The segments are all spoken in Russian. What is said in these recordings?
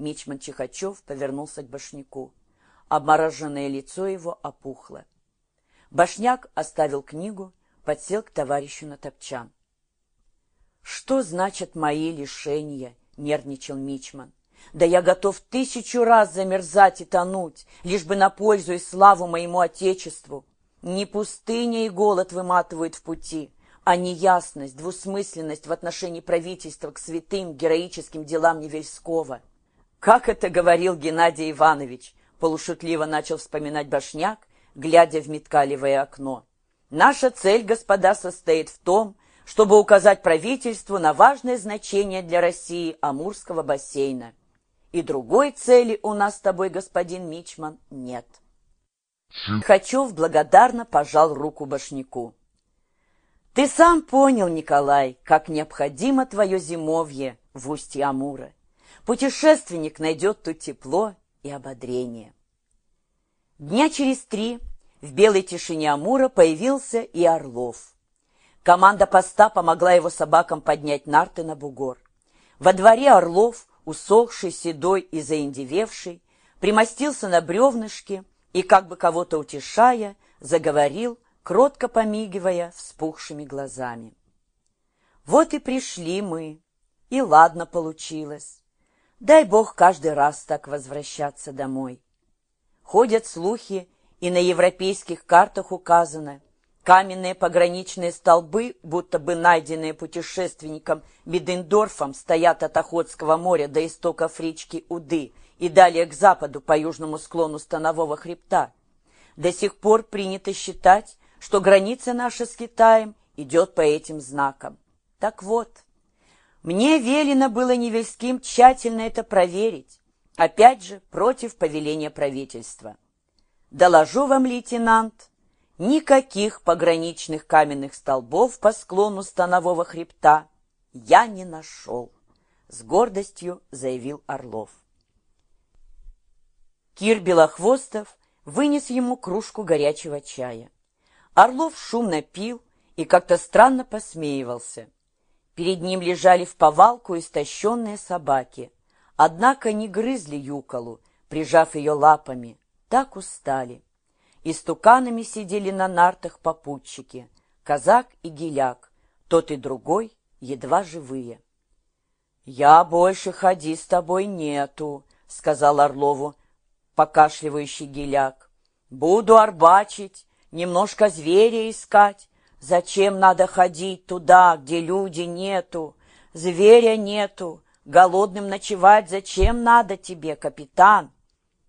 Мичман Чихачев повернулся к башняку. Обмороженное лицо его опухло. Башняк оставил книгу, подсел к товарищу на топчан. «Что значит мои лишения?» — нервничал Мичман. «Да я готов тысячу раз замерзать и тонуть, лишь бы на пользу и славу моему Отечеству. Не пустыня и голод выматывают в пути, а неясность, двусмысленность в отношении правительства к святым героическим делам Невельского. Как это говорил Геннадий Иванович, полушутливо начал вспоминать Башняк, глядя в меткалевое окно. Наша цель, господа, состоит в том, чтобы указать правительству на важное значение для России Амурского бассейна. И другой цели у нас с тобой, господин Мичман, нет. Хачев благодарно пожал руку Башняку. Ты сам понял, Николай, как необходимо твое зимовье в устье Амура. Путешественник найдет тут тепло и ободрение. Дня через три в белой тишине Амура появился и Орлов. Команда поста помогла его собакам поднять нарты на бугор. Во дворе Орлов, усохший, седой и заиндевевший, примостился на бревнышке и, как бы кого-то утешая, заговорил, кротко помигивая вспухшими глазами. Вот и пришли мы, и ладно получилось. Дай Бог каждый раз так возвращаться домой. Ходят слухи, и на европейских картах указано, каменные пограничные столбы, будто бы найденные путешественником Бидендорфом, стоят от Охотского моря до истоков речки Уды и далее к западу по южному склону Станового хребта. До сих пор принято считать, что граница наша с Китаем идет по этим знакам. Так вот, мне велено было Невельским тщательно это проверить, опять же, против повеления правительства. Доложу вам, лейтенант, никаких пограничных каменных столбов по склону станового хребта я не нашел, с гордостью заявил Орлов. Кир Белохвостов вынес ему кружку горячего чая. Орлов шумно пил и как-то странно посмеивался. Перед ним лежали в повалку истощенные собаки, однако не грызли юколу, прижав ее лапами, так устали. Истуканами сидели на нартах попутчики, казак и геляк, тот и другой едва живые. «Я больше ходи с тобой нету», — сказал Орлову, покашливающий геляк. «Буду арбачить, немножко зверя искать. Зачем надо ходить туда, где люди нету, зверя нету, голодным ночевать зачем надо тебе, капитан?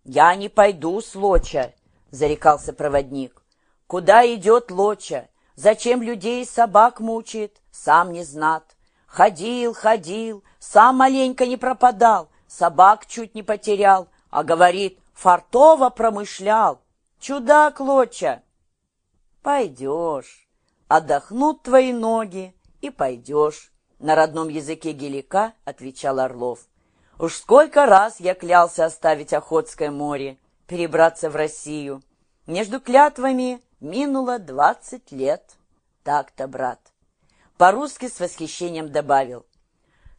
Я не пойду с Лоча, зарекался проводник. Куда идет Лоча? Зачем людей и собак мучает? Сам не знат. Ходил, ходил, сам маленько не пропадал, собак чуть не потерял, а говорит, фартово промышлял. Чудак Лоча! Пойдешь, отдохнут твои ноги и пойдешь. На родном языке гелика отвечал Орлов. Уж сколько раз я клялся оставить Охотское море, перебраться в Россию. Между клятвами минуло двадцать лет. Так-то, брат. По-русски с восхищением добавил.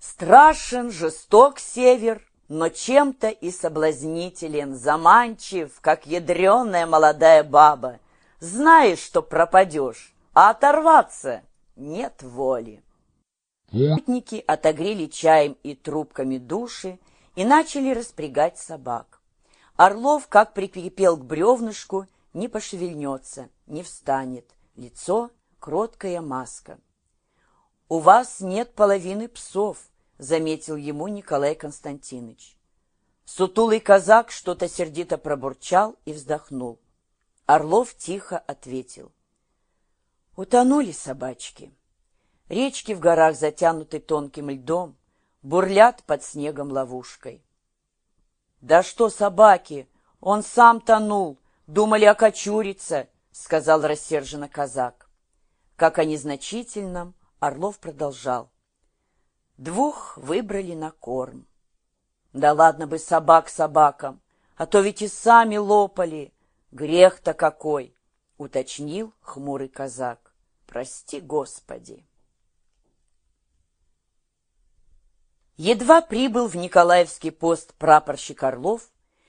Страшен, жесток север, но чем-то и соблазнителен, заманчив, как ядреная молодая баба знаешь, что пропадешь, а оторваться нет воли. Путники отогрели чаем и трубками души и начали распрягать собак. Орлов, как прикипел к бревнышку, не пошевельнется, не встанет. Лицо — кроткая маска. «У вас нет половины псов», — заметил ему Николай Константинович. Сутулый казак что-то сердито пробурчал и вздохнул. Орлов тихо ответил. Утонули собачки. Речки в горах затянуты тонким льдом, бурлят под снегом ловушкой. «Да что собаки! Он сам тонул! Думали окочуриться!» — сказал рассерженно казак. Как о незначительном, Орлов продолжал. Двух выбрали на корм. Да ладно бы собак собакам, а то ведь и сами лопали. Грех-то какой, уточнил хмурый казак. Прости, Господи. Едва прибыл в Николаевский пост прапорщик Орлов,